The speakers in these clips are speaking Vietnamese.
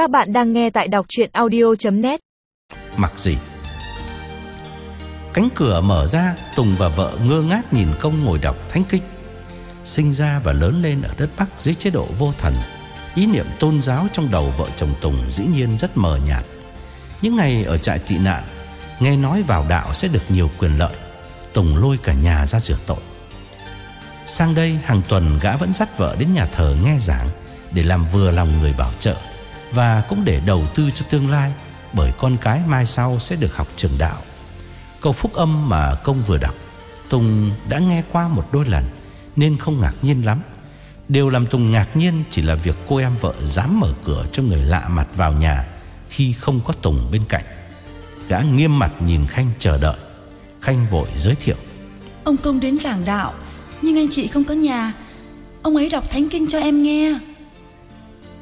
Các bạn đang nghe tại đọc chuyện audio.net Mặc gì? Cánh cửa mở ra, Tùng và vợ ngơ ngác nhìn công ngồi đọc thánh kinh, Sinh ra và lớn lên ở đất Bắc dưới chế độ vô thần. Ý niệm tôn giáo trong đầu vợ chồng Tùng dĩ nhiên rất mờ nhạt. Những ngày ở trại tị nạn, Nghe nói vào đạo sẽ được nhiều quyền lợi, Tùng lôi cả nhà ra rửa tội. Sang đây hàng tuần gã vẫn dắt vợ đến nhà thờ nghe giảng Để làm vừa lòng người bảo trợ. Và cũng để đầu tư cho tương lai Bởi con cái mai sau sẽ được học trường đạo. Câu phúc âm mà công vừa đọc Tùng đã nghe qua một đôi lần Nên không ngạc nhiên lắm. Điều làm Tùng ngạc nhiên chỉ là việc cô em vợ dám mở cửa cho người lạ mặt vào nhà Khi không có Tùng bên cạnh. Gã nghiêm mặt nhìn Khanh chờ đợi. Khanh vội giới thiệu. Ông Công đến giảng đạo Nhưng anh chị không có nhà. Ông ấy đọc thánh kinh cho em nghe.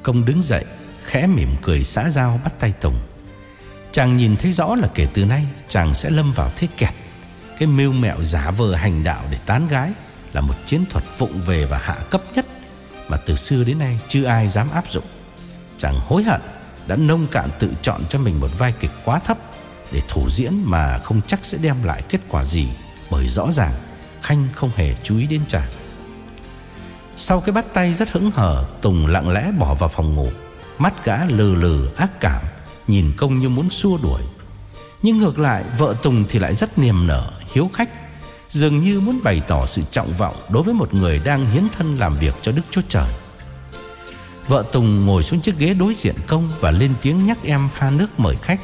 Công đứng dậy Khẽ mỉm cười xã giao bắt tay Tùng. Chàng nhìn thấy rõ là kể từ nay, Chàng sẽ lâm vào thế kẹt. Cái mưu mẹo giả vờ hành đạo để tán gái Là một chiến thuật vụng về và hạ cấp nhất Mà từ xưa đến nay chưa ai dám áp dụng. Chàng hối hận Đã nông cạn tự chọn cho mình một vai kịch quá thấp Để thủ diễn mà không chắc sẽ đem lại kết quả gì, Bởi rõ ràng Khanh không hề chú ý đến chàng. Sau cái bắt tay rất hững hờ, Tùng lặng lẽ bỏ vào phòng ngủ. Mắt gã lừ lừ ác cảm, Nhìn công như muốn xua đuổi. Nhưng ngược lại, vợ Tùng thì lại rất niềm nở, Hiếu khách, Dường như muốn bày tỏ sự trọng vọng Đối với một người đang hiến thân làm việc cho Đức Chúa Trời. Vợ Tùng ngồi xuống chiếc ghế đối diện công Và lên tiếng nhắc em pha nước mời khách.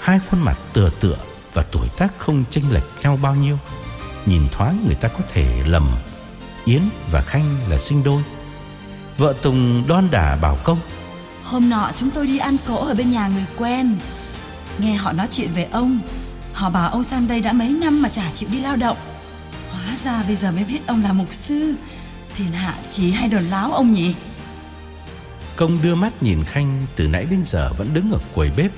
Hai khuôn mặt tựa tựa Và tuổi tác không chênh lệch nhau bao nhiêu. Nhìn thoáng người ta có thể lầm, Yến và Khanh là sinh đôi. Vợ Tùng đon đả bảo công Hôm nọ chúng tôi đi ăn cỗ ở bên nhà người quen. Nghe họ nói chuyện về ông Họ bảo ông sang đây đã mấy năm mà chả chịu đi lao động. Hóa ra bây giờ mới biết ông là mục sư Thiên hạ chỉ hay đồn láo ông nhỉ? Công đưa mắt nhìn Khanh từ nãy đến giờ vẫn đứng ở quầy bếp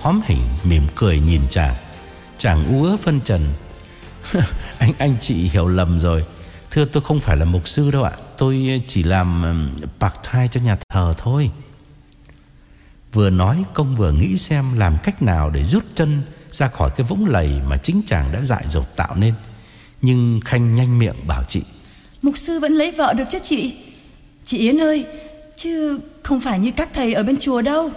Hóm hình mỉm cười nhìn chàng. Chàng ú phân trần. Anh anh chị hiểu lầm rồi. Thưa tôi không phải là mục sư đâu ạ. Tôi chỉ làm um, part-time cho nhà thờ thôi. Vừa nói công vừa nghĩ xem làm cách nào để rút chân ra khỏi cái vũng lầy mà chính chàng đã dại dột tạo nên. Nhưng Khanh nhanh miệng bảo chị. Mục sư vẫn lấy vợ được chứ chị? Chị Yến ơi, chứ không phải như các thầy ở bên chùa đâu.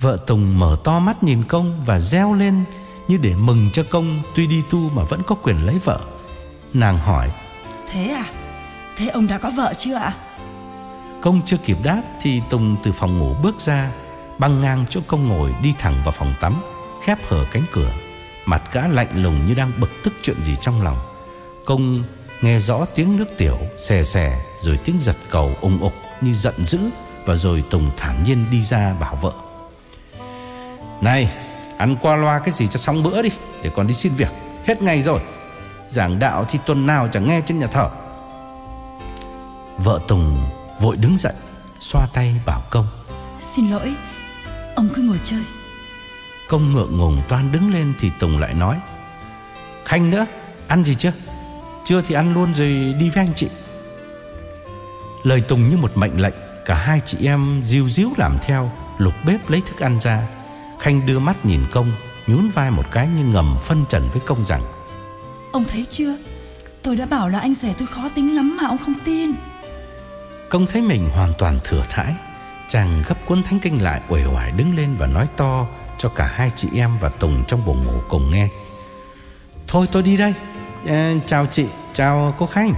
Vợ Tùng mở to mắt nhìn công và reo lên như để mừng cho công tuy đi tu mà vẫn có quyền lấy vợ. Nàng hỏi. Thế à? Thế ông đã có vợ chưa ạ? Công chưa kịp đáp thì Tùng từ phòng ngủ bước ra, Băng ngang chỗ công ngồi đi thẳng vào phòng tắm, Khép hở cánh cửa. Mặt gã lạnh lùng như đang bực tức chuyện gì trong lòng. Công nghe rõ tiếng nước tiểu, xè xè, Rồi tiếng giật cầu ùng ục như giận dữ, Và rồi Tùng thản nhiên đi ra bảo vợ. Này, ăn qua loa cái gì cho xong bữa đi, Để còn đi xin việc. Hết ngày rồi. Giảng đạo thì tuần nào chẳng nghe trên nhà thờ. Vợ Tùng Vội đứng dậy Xoa tay bảo công. Xin lỗi Ông cứ ngồi chơi. Công ngượng ngùng toan đứng lên Thì Tùng lại nói Khanh nữa Ăn gì chưa? Chưa thì ăn luôn rồi đi với anh chị. Lời Tùng như một mệnh lệnh Cả hai chị em diêu díu làm theo Lục bếp lấy thức ăn ra. Khanh đưa mắt nhìn công Nhún vai một cái như ngầm phân trần với công rằng Ông thấy chưa? Tôi đã bảo là anh rể tôi khó tính lắm mà ông không tin Công thấy mình hoàn toàn thừa thãi Chàng gấp cuốn thánh kinh lại uể oải đứng lên và nói to Cho cả hai chị em và Tùng trong buồng ngủ cùng nghe. Thôi tôi đi đây. À, Chào chị, chào cô Khanh.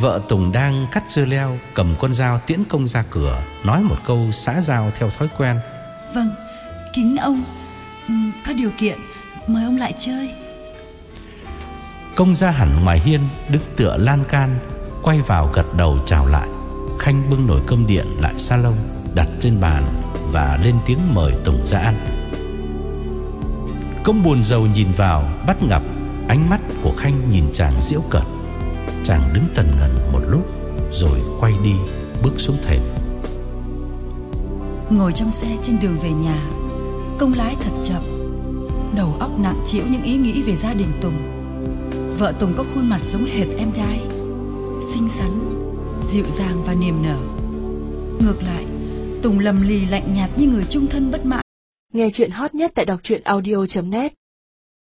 Vợ Tùng đang cắt dưa leo Cầm con dao tiễn công ra cửa Nói một câu xã giao theo thói quen. Vâng, kính ông. Ừ, Có điều kiện Mời ông lại chơi. Công ra hẳn ngoài hiên Đứng tựa lan can Quay vào gật đầu chào lại. Khanh bưng nồi cơm điện lại salon, Đặt trên bàn Và lên tiếng mời Tùng ra ăn. Công buồn giàu nhìn vào, Bắt ngập, ánh mắt của Khanh nhìn chàng diễu cợt. Chàng đứng tần ngần một lúc, Rồi quay đi, bước xuống thềm. Ngồi trong xe trên đường về nhà, Công lái thật chậm. Đầu óc nặng chịu những ý nghĩ về gia đình Tùng. Vợ Tùng có khuôn mặt giống hệt em gái xinh xắn, dịu dàng và niềm nở. Ngược lại, Tùng lầm lì lạnh nhạt như người trung thân bất mãn. Nghe chuyện hot nhất tại đọc truyện audio.net